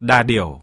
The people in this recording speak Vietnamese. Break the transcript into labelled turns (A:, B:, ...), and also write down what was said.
A: đà điểu